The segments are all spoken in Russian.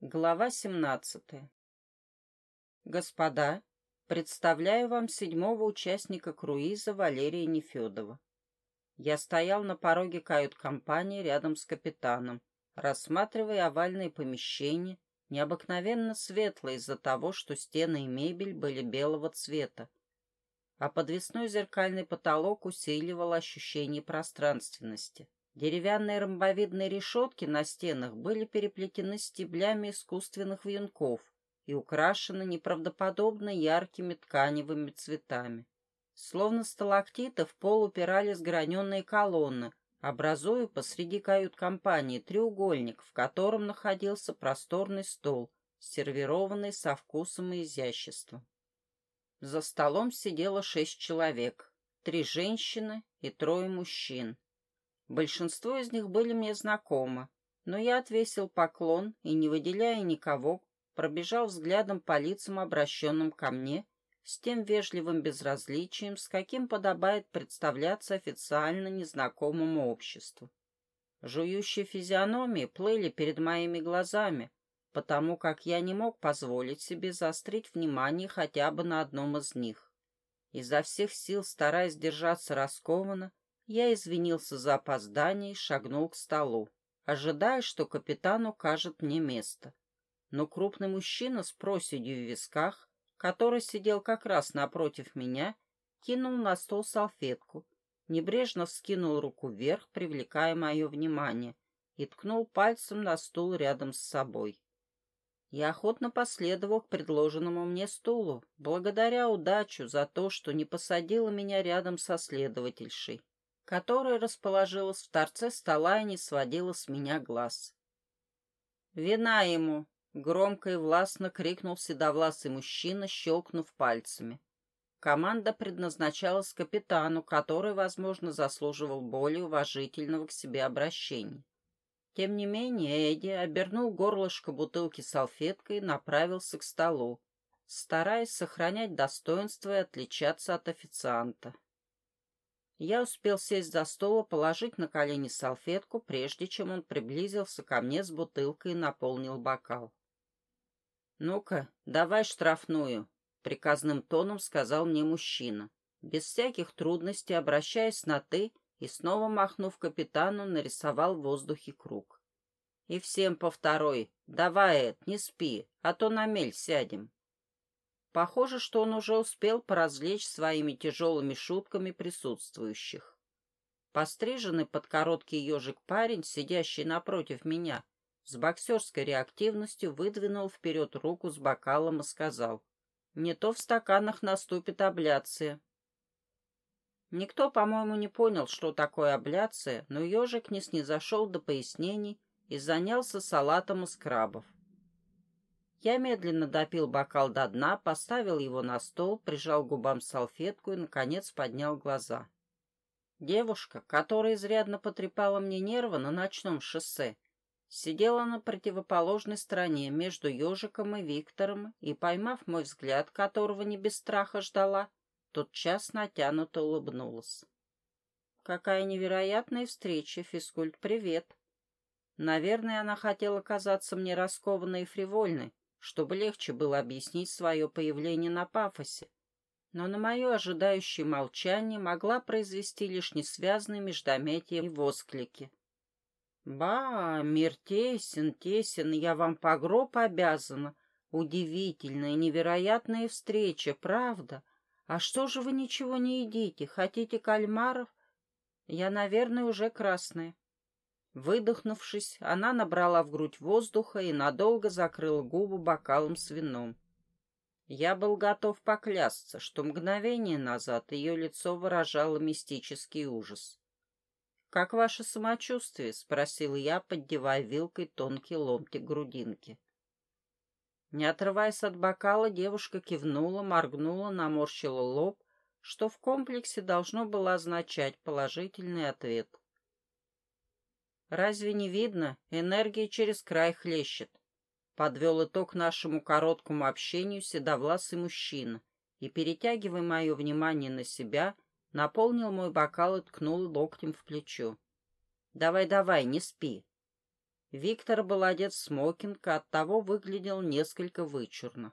Глава 17. Господа, представляю вам седьмого участника круиза Валерия Нефедова. Я стоял на пороге кают-компании рядом с капитаном, рассматривая овальные помещения, необыкновенно светлые из-за того, что стены и мебель были белого цвета, а подвесной зеркальный потолок усиливал ощущение пространственности. Деревянные ромбовидные решетки на стенах были переплетены стеблями искусственных вьюнков и украшены неправдоподобно яркими тканевыми цветами. Словно сталактиты в пол упирались граненые колонны, образуя посреди кают-компании треугольник, в котором находился просторный стол, сервированный со вкусом и изяществом. За столом сидело шесть человек, три женщины и трое мужчин. Большинство из них были мне знакомы, но я отвесил поклон и, не выделяя никого, пробежал взглядом по лицам, обращенным ко мне, с тем вежливым безразличием, с каким подобает представляться официально незнакомому обществу. Жующие физиономии плыли перед моими глазами, потому как я не мог позволить себе заострить внимание хотя бы на одном из них. Изо всех сил, стараясь держаться раскованно, я извинился за опоздание и шагнул к столу, ожидая, что капитан укажет мне место. Но крупный мужчина с проседью в висках, который сидел как раз напротив меня, кинул на стол салфетку, небрежно вскинул руку вверх, привлекая мое внимание, и ткнул пальцем на стул рядом с собой. Я охотно последовал к предложенному мне стулу, благодаря удачу за то, что не посадила меня рядом со следовательшей которая расположилась в торце стола и не сводила с меня глаз. «Вина ему!» — громко и властно крикнул седовласый мужчина, щелкнув пальцами. Команда предназначалась капитану, который, возможно, заслуживал более уважительного к себе обращения. Тем не менее, Эдди обернул горлышко бутылки салфеткой и направился к столу, стараясь сохранять достоинство и отличаться от официанта. Я успел сесть за стол и положить на колени салфетку, прежде чем он приблизился ко мне с бутылкой и наполнил бокал. «Ну-ка, давай штрафную», — приказным тоном сказал мне мужчина, без всяких трудностей обращаясь на «ты» и снова махнув капитану, нарисовал в воздухе круг. «И всем по второй. Давай, Эд, не спи, а то на мель сядем». Похоже, что он уже успел поразвлечь своими тяжелыми шутками присутствующих. Постриженный под короткий ежик парень, сидящий напротив меня, с боксерской реактивностью выдвинул вперед руку с бокалом и сказал, «Не то в стаканах наступит абляция». Никто, по-моему, не понял, что такое абляция, но ежик не снизошел до пояснений и занялся салатом из крабов. Я медленно допил бокал до дна, поставил его на стол, прижал губам салфетку и, наконец, поднял глаза. Девушка, которая изрядно потрепала мне нервы на ночном шоссе, сидела на противоположной стороне между ежиком и Виктором и, поймав мой взгляд, которого не без страха ждала, тотчас натянуто улыбнулась. Какая невероятная встреча, физкульт, привет. Наверное, она хотела казаться мне раскованной и фривольной, чтобы легче было объяснить свое появление на пафосе. Но на мое ожидающее молчание могла произвести лишь несвязные междометия и восклики. «Ба, мир тесен, тесен, я вам по гроб обязана. Удивительная, невероятная встреча, правда? А что же вы ничего не едите? Хотите кальмаров? Я, наверное, уже красная». Выдохнувшись, она набрала в грудь воздуха и надолго закрыла губы бокалом с вином. Я был готов поклясться, что мгновение назад ее лицо выражало мистический ужас. «Как ваше самочувствие?» — спросил я, поддевая вилкой тонкий ломтик грудинки. Не отрываясь от бокала, девушка кивнула, моргнула, наморщила лоб, что в комплексе должно было означать положительный ответ. Разве не видно? Энергия через край хлещет. Подвел итог нашему короткому общению седовласый мужчина и, перетягивая мое внимание на себя, наполнил мой бокал и ткнул локтем в плечо. «Давай-давай, не спи». Виктор был одет в смокинг, а оттого выглядел несколько вычурно.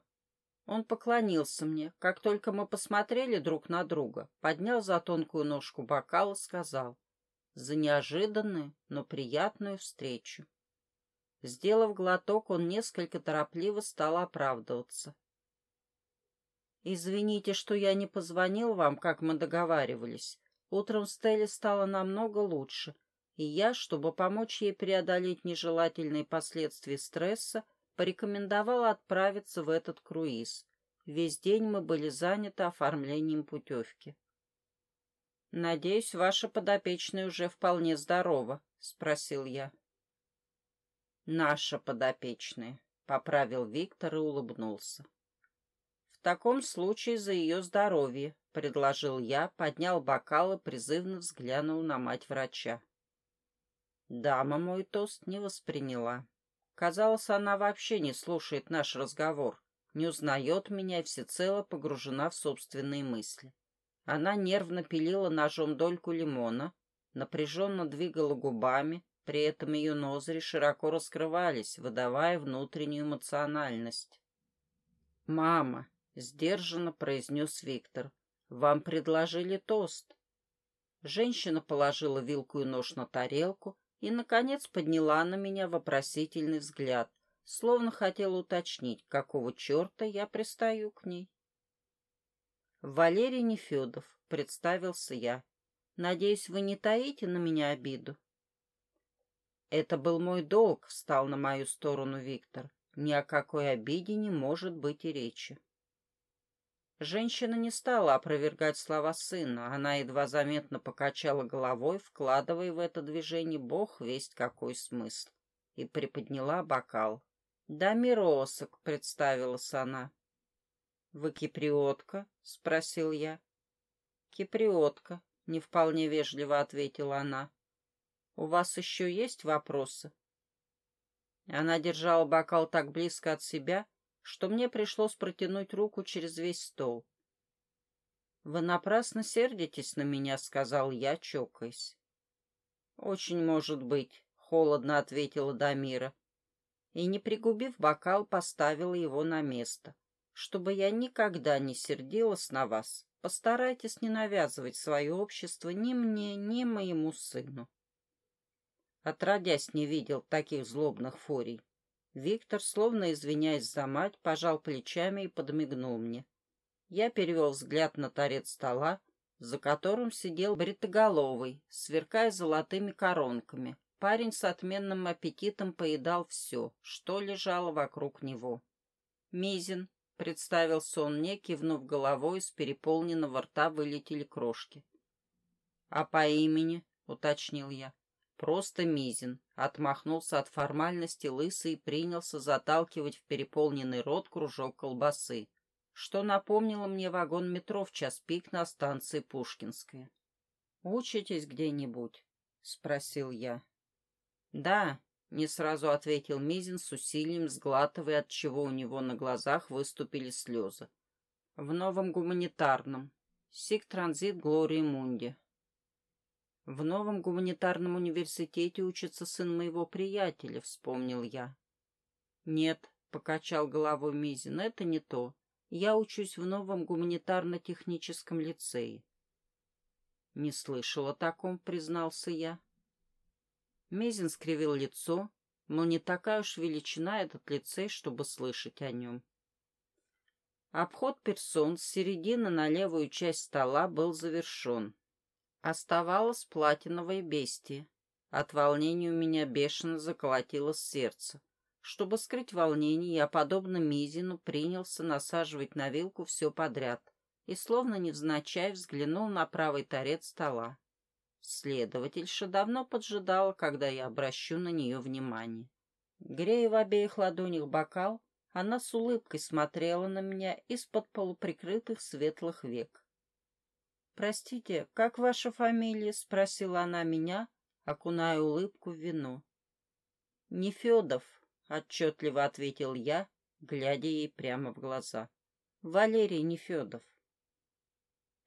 Он поклонился мне, как только мы посмотрели друг на друга, поднял за тонкую ножку бокал и сказал «За неожиданную, но приятную встречу». Сделав глоток, он несколько торопливо стал оправдываться. «Извините, что я не позвонил вам, как мы договаривались. Утром Стелле стало намного лучше, и я, чтобы помочь ей преодолеть нежелательные последствия стресса, порекомендовала отправиться в этот круиз. Весь день мы были заняты оформлением путевки. «Надеюсь, ваша подопечная уже вполне здорова», — спросил я. «Наша подопечная», — поправил Виктор и улыбнулся. «В таком случае за ее здоровье», — предложил я, поднял бокал и призывно взглянул на мать врача. Дама мой тост не восприняла. Казалось, она вообще не слушает наш разговор, не узнает меня и всецело погружена в собственные мысли. Она нервно пилила ножом дольку лимона, напряженно двигала губами, при этом ее ноздри широко раскрывались, выдавая внутреннюю эмоциональность. «Мама», — сдержанно произнес Виктор, — «вам предложили тост». Женщина положила вилку и нож на тарелку, и, наконец, подняла на меня вопросительный взгляд, словно хотела уточнить, какого черта я пристаю к ней. «Валерий Нефедов», — представился я. «Надеюсь, вы не таите на меня обиду?» «Это был мой долг», — встал на мою сторону Виктор. «Ни о какой обиде не может быть и речи». Женщина не стала опровергать слова сына. Она едва заметно покачала головой, вкладывая в это движение бог весть какой смысл, и приподняла бокал. «Да, Миросок», — представилась она. «Вы киприотка?» — спросил я. «Киприотка», — не вполне вежливо ответила она. «У вас еще есть вопросы?» Она держала бокал так близко от себя, что мне пришлось протянуть руку через весь стол. «Вы напрасно сердитесь на меня», — сказал я, чокаясь. «Очень может быть», — холодно ответила Дамира. И, не пригубив бокал, поставила его на место. «Чтобы я никогда не сердилась на вас, постарайтесь не навязывать свое общество ни мне, ни моему сыну». Отродясь не видел таких злобных фурий. Виктор, словно извиняясь за мать, пожал плечами и подмигнул мне. Я перевел взгляд на торец стола, за которым сидел бритоголовый, сверкая золотыми коронками. Парень с отменным аппетитом поедал все, что лежало вокруг него. «Мизин», — представился он мне, кивнув головой, из переполненного рта вылетели крошки. «А по имени?» — уточнил я. Просто Мизин. Отмахнулся от формальности лысый и принялся заталкивать в переполненный рот кружок колбасы, что напомнило мне вагон метро в час пик на станции Пушкинская. «Учитесь где-нибудь?» — спросил я. «Да», — не сразу ответил Мизин с усилием, сглатывая, от чего у него на глазах выступили слезы. «В новом гуманитарном. Сик-транзит Глории Мунди. В новом гуманитарном университете учится сын моего приятеля, вспомнил я. Нет, покачал головой Мизин, это не то. Я учусь в новом гуманитарно-техническом лицее. Не слышал о таком, признался я. Мизин скривил лицо, но не такая уж величина этот лицей, чтобы слышать о нем. Обход персон с середины на левую часть стола был завершен. Оставалось платиновое бестие. От волнения у меня бешено заколотилось сердце. Чтобы скрыть волнение, я, подобно Мизину, принялся насаживать на вилку все подряд и, словно невзначай, взглянул на правый торец стола. Следовательша давно поджидала, когда я обращу на нее внимание. Грея в обеих ладонях бокал, она с улыбкой смотрела на меня из-под полуприкрытых светлых век. «Простите, как ваша фамилия?» — спросила она меня, окуная улыбку в вино. «Нефедов», — отчетливо ответил я, глядя ей прямо в глаза. «Валерий Нефедов».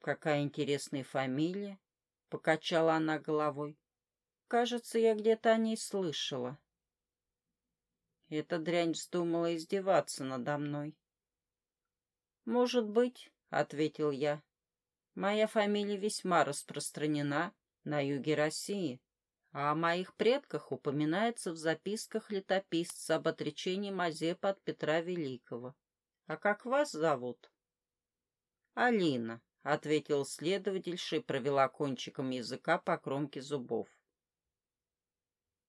«Какая интересная фамилия!» — покачала она головой. «Кажется, я где-то о ней слышала». Эта дрянь вздумала издеваться надо мной. «Может быть», — ответил я. «Моя фамилия весьма распространена на юге России, а о моих предках упоминается в записках летописца об отречении Мазепа от Петра Великого. А как вас зовут?» «Алина», — ответил следовательша и провела кончиком языка по кромке зубов.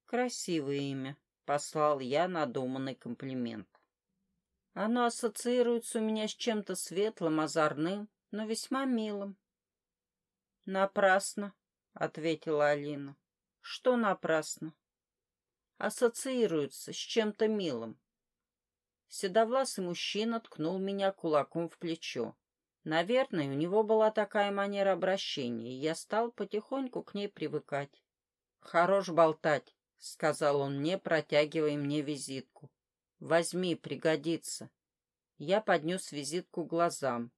«Красивое имя», — послал я надуманный комплимент. «Оно ассоциируется у меня с чем-то светлым, озорным, но весьма милым». «Напрасно», — ответила Алина. «Что напрасно?» «Ассоциируется с чем-то милым». Седовласый мужчина ткнул меня кулаком в плечо. Наверное, у него была такая манера обращения, и я стал потихоньку к ней привыкать. «Хорош болтать», — сказал он мне, протягивая мне визитку. «Возьми, пригодится». Я поднес визитку глазам.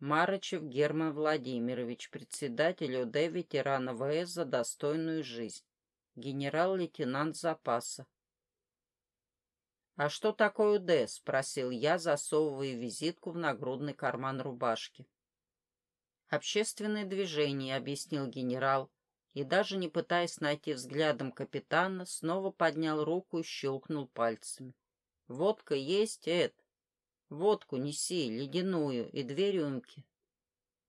Марычев Герман Владимирович, председатель ОД ветерана ВС за достойную жизнь. Генерал-лейтенант запаса. «А что такое УД?» — спросил я, засовывая визитку в нагрудный карман рубашки. «Общественное движение», — объяснил генерал, и даже не пытаясь найти взглядом капитана, снова поднял руку и щелкнул пальцами. «Водка есть, Эд? Водку неси, ледяную, и две рюмки».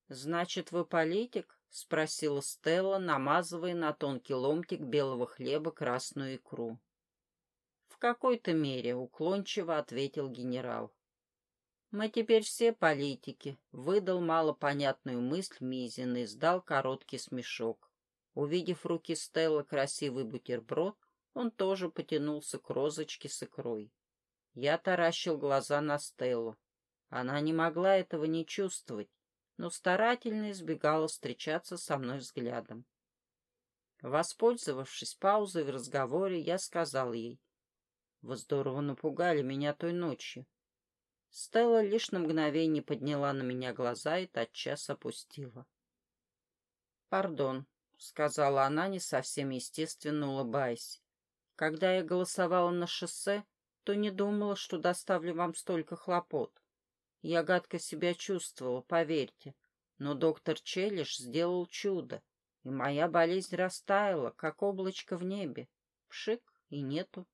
«Значит, вы политик?» — спросила Стелла, намазывая на тонкий ломтик белого хлеба красную икру. «В какой-то мере», — уклончиво ответил генерал. «Мы теперь все политики», — выдал малопонятную мысль Мизин и издал короткий смешок. Увидев в руки Стелла красивый бутерброд, он тоже потянулся к розочке с икрой. Я таращил глаза на Стеллу. Она не могла этого не чувствовать, но старательно избегала встречаться со мной взглядом. Воспользовавшись паузой в разговоре, я сказал ей, вы здорово напугали меня той ночью. Стелла лишь на мгновение подняла на меня глаза и тотчас опустила. «Пардон», — сказала она, не совсем естественно улыбаясь. «Когда я голосовала на шоссе, то не думала, что доставлю вам столько хлопот. Я гадко себя чувствовала, поверьте, но доктор Челиш сделал чудо, и моя болезнь растаяла, как облачко в небе. Пшик и нету.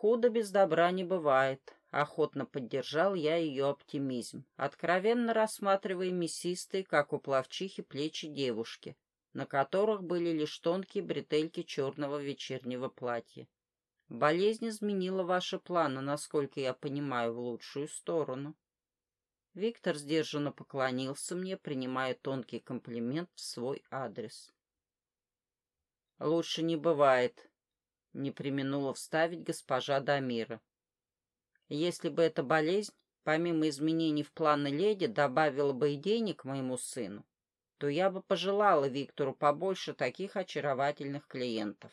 Худо без добра не бывает. Охотно поддержал я ее оптимизм, откровенно рассматривая мясистые, как у плавчихи, плечи девушки, на которых были лишь тонкие бретельки черного вечернего платья. Болезнь изменила ваши планы, насколько я понимаю, в лучшую сторону. Виктор сдержанно поклонился мне, принимая тонкий комплимент в свой адрес. «Лучше не бывает», не применула вставить госпожа Дамира. Если бы эта болезнь, помимо изменений в планы леди, добавила бы и денег моему сыну, то я бы пожелала Виктору побольше таких очаровательных клиентов.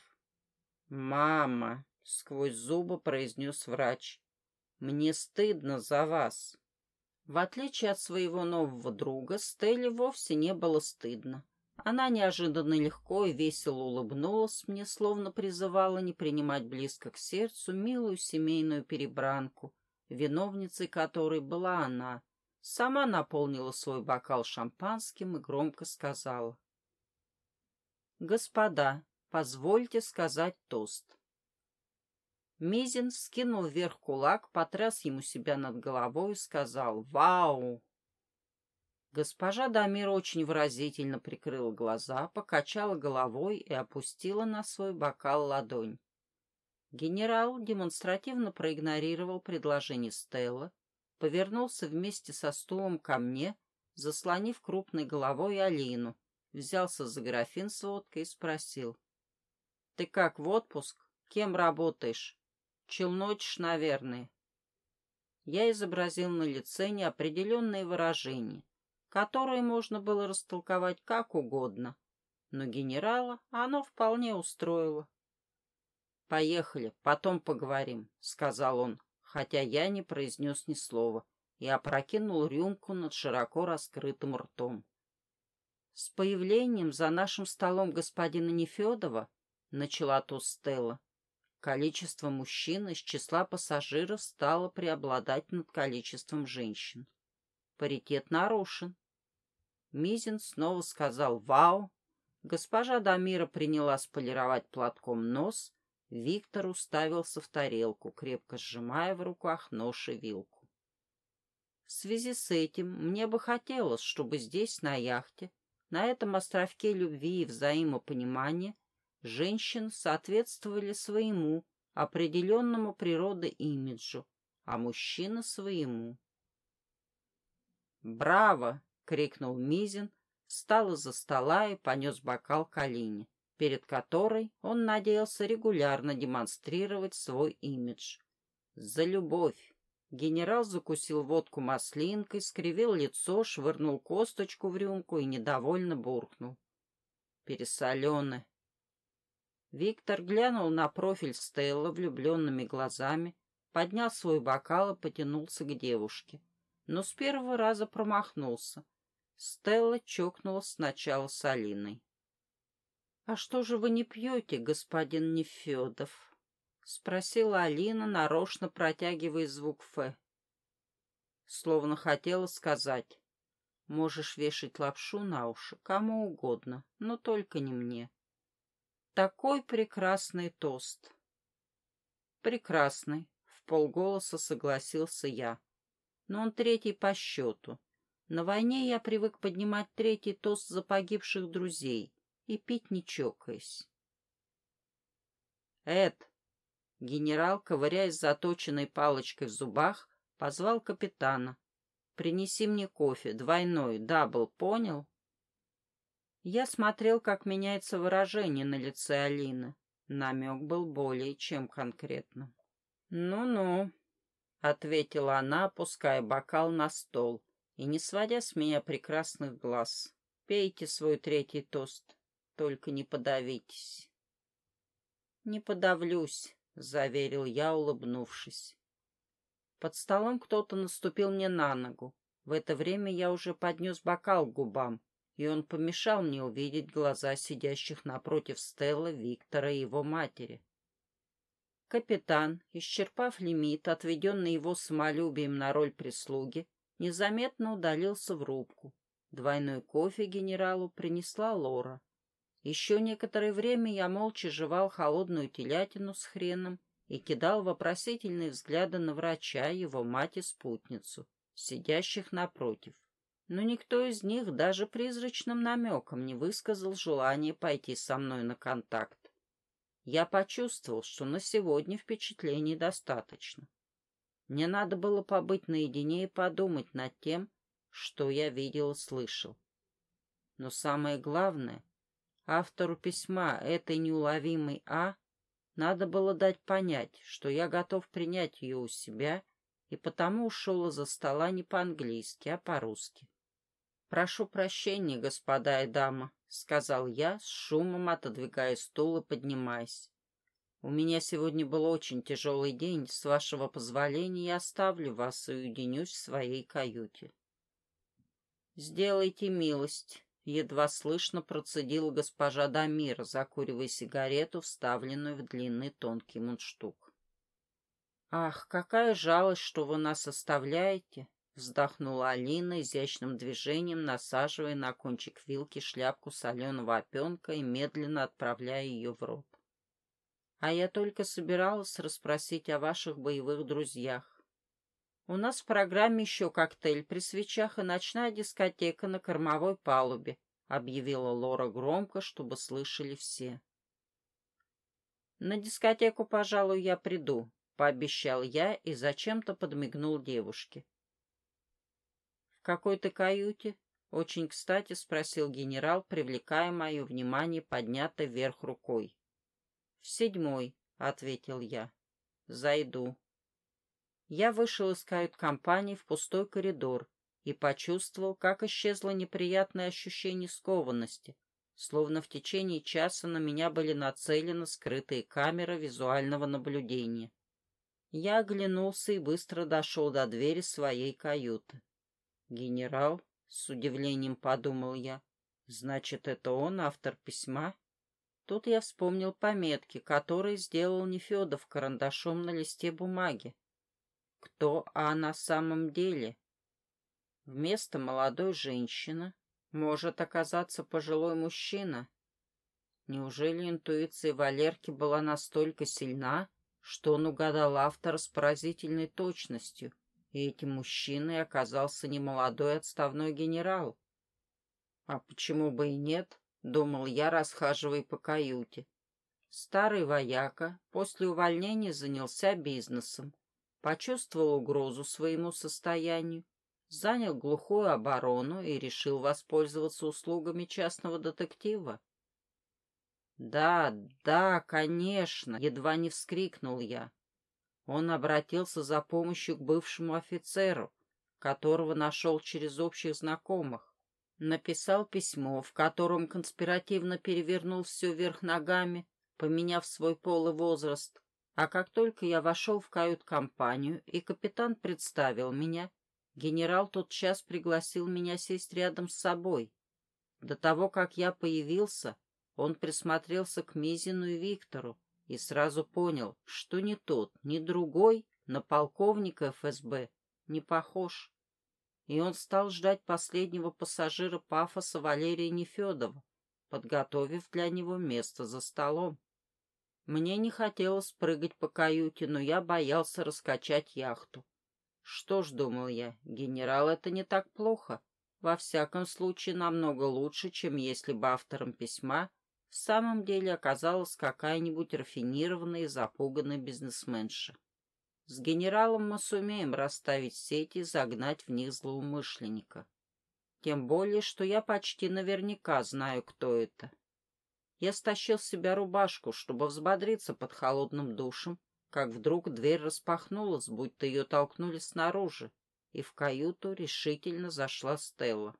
«Мама!» — сквозь зубы произнес врач. «Мне стыдно за вас». В отличие от своего нового друга, Стелле вовсе не было стыдно. Она неожиданно легко и весело улыбнулась мне, словно призывала не принимать близко к сердцу милую семейную перебранку, виновницей которой была она. Сама наполнила свой бокал шампанским и громко сказала. «Господа, позвольте сказать тост». Мизин скинул вверх кулак, потряс ему себя над головой и сказал «Вау!» Госпожа Дамир очень выразительно прикрыла глаза, покачала головой и опустила на свой бокал ладонь. Генерал демонстративно проигнорировал предложение Стелла, повернулся вместе со стулом ко мне, заслонив крупной головой Алину, взялся за графин с водкой и спросил. — Ты как, в отпуск? Кем работаешь? Челночишь, наверное. Я изобразил на лице неопределенное выражение — которое можно было растолковать как угодно, но генерала оно вполне устроило. «Поехали, потом поговорим», — сказал он, хотя я не произнес ни слова и опрокинул рюмку над широко раскрытым ртом. «С появлением за нашим столом господина Нефедова», — начала тут количество мужчин из числа пассажиров стало преобладать над количеством женщин. Паритет нарушен. Мизин снова сказал «Вау!». Госпожа Дамира приняла сполировать платком нос. Виктор уставился в тарелку, крепко сжимая в руках нож и вилку. В связи с этим мне бы хотелось, чтобы здесь, на яхте, на этом островке любви и взаимопонимания, женщины соответствовали своему, определенному природы имиджу, а мужчина своему. «Браво!» — крикнул Мизин, встал из-за стола и понес бокал к Алине, перед которой он надеялся регулярно демонстрировать свой имидж. «За любовь!» Генерал закусил водку маслинкой, скривил лицо, швырнул косточку в рюмку и недовольно буркнул. Пересолены. Виктор глянул на профиль Стелла влюбленными глазами, поднял свой бокал и потянулся к девушке но с первого раза промахнулся. Стелла чокнула сначала с Алиной. — А что же вы не пьете, господин Нефедов? — спросила Алина, нарочно протягивая звук «Ф». Словно хотела сказать. Можешь вешать лапшу на уши кому угодно, но только не мне. Такой прекрасный тост. Прекрасный, в полголоса согласился я но он третий по счету. На войне я привык поднимать третий тост за погибших друзей и пить не чокаясь. Эд, генерал, ковыряясь заточенной палочкой в зубах, позвал капитана. «Принеси мне кофе, двойной, double, понял?» Я смотрел, как меняется выражение на лице Алины. Намек был более чем конкретным. «Ну-ну», — ответила она, опуская бокал на стол и не сводя с меня прекрасных глаз. «Пейте свой третий тост, только не подавитесь». «Не подавлюсь», — заверил я, улыбнувшись. Под столом кто-то наступил мне на ногу. В это время я уже поднес бокал к губам, и он помешал мне увидеть глаза сидящих напротив Стелла, Виктора и его матери. Капитан, исчерпав лимит, отведенный его самолюбием на роль прислуги, незаметно удалился в рубку. Двойной кофе генералу принесла Лора. Еще некоторое время я молча жевал холодную телятину с хреном и кидал вопросительные взгляды на врача, его мать и спутницу, сидящих напротив. Но никто из них даже призрачным намеком не высказал желание пойти со мной на контакт. Я почувствовал, что на сегодня впечатлений достаточно. Мне надо было побыть наедине и подумать над тем, что я видел и слышал. Но самое главное, автору письма этой неуловимой «А» надо было дать понять, что я готов принять ее у себя, и потому ушел из-за стола не по-английски, а по-русски. «Прошу прощения, господа и дама», — сказал я, с шумом отодвигая стул и поднимаясь. «У меня сегодня был очень тяжелый день. С вашего позволения я оставлю вас и уединюсь в своей каюте». «Сделайте милость», — едва слышно процедила госпожа Дамир, закуривая сигарету, вставленную в длинный тонкий мундштук. «Ах, какая жалость, что вы нас оставляете!» Вздохнула Алина изящным движением, насаживая на кончик вилки шляпку соленого опенка и медленно отправляя ее в рот. А я только собиралась расспросить о ваших боевых друзьях. У нас в программе еще коктейль при свечах и ночная дискотека на кормовой палубе, объявила Лора громко, чтобы слышали все. На дискотеку, пожалуй, я приду, пообещал я и зачем-то подмигнул девушке какой-то каюте?» — очень кстати спросил генерал, привлекая мое внимание, поднято вверх рукой. «В седьмой», — ответил я. «Зайду». Я вышел из кают-компании в пустой коридор и почувствовал, как исчезло неприятное ощущение скованности, словно в течение часа на меня были нацелены скрытые камеры визуального наблюдения. Я оглянулся и быстро дошел до двери своей каюты. «Генерал?» — с удивлением подумал я. «Значит, это он автор письма?» Тут я вспомнил пометки, которые сделал Нефедов карандашом на листе бумаги. Кто а на самом деле? Вместо молодой женщины может оказаться пожилой мужчина. Неужели интуиция Валерки была настолько сильна, что он угадал автора с поразительной точностью, и этим мужчиной оказался немолодой отставной генерал? А почему бы и нет? — думал я, расхаживая по каюте. Старый вояка после увольнения занялся бизнесом, почувствовал угрозу своему состоянию, занял глухую оборону и решил воспользоваться услугами частного детектива. «Да, да, конечно!» — едва не вскрикнул я. Он обратился за помощью к бывшему офицеру, которого нашел через общих знакомых. Написал письмо, в котором конспиративно перевернул все вверх ногами, поменяв свой пол и возраст. А как только я вошел в кают-компанию, и капитан представил меня, генерал тот час пригласил меня сесть рядом с собой. До того, как я появился, он присмотрелся к Мизину и Виктору и сразу понял, что ни тот, ни другой на полковника ФСБ не похож и он стал ждать последнего пассажира пафоса Валерия Нефедова, подготовив для него место за столом. Мне не хотелось прыгать по каюте, но я боялся раскачать яхту. Что ж, думал я, генерал, это не так плохо. Во всяком случае, намного лучше, чем если бы автором письма в самом деле оказалась какая-нибудь рафинированная и запуганная бизнесменша. С генералом мы сумеем расставить сети и загнать в них злоумышленника. Тем более, что я почти наверняка знаю, кто это. Я стащил с себя рубашку, чтобы взбодриться под холодным душем, как вдруг дверь распахнулась, будто ее толкнули снаружи, и в каюту решительно зашла Стелла.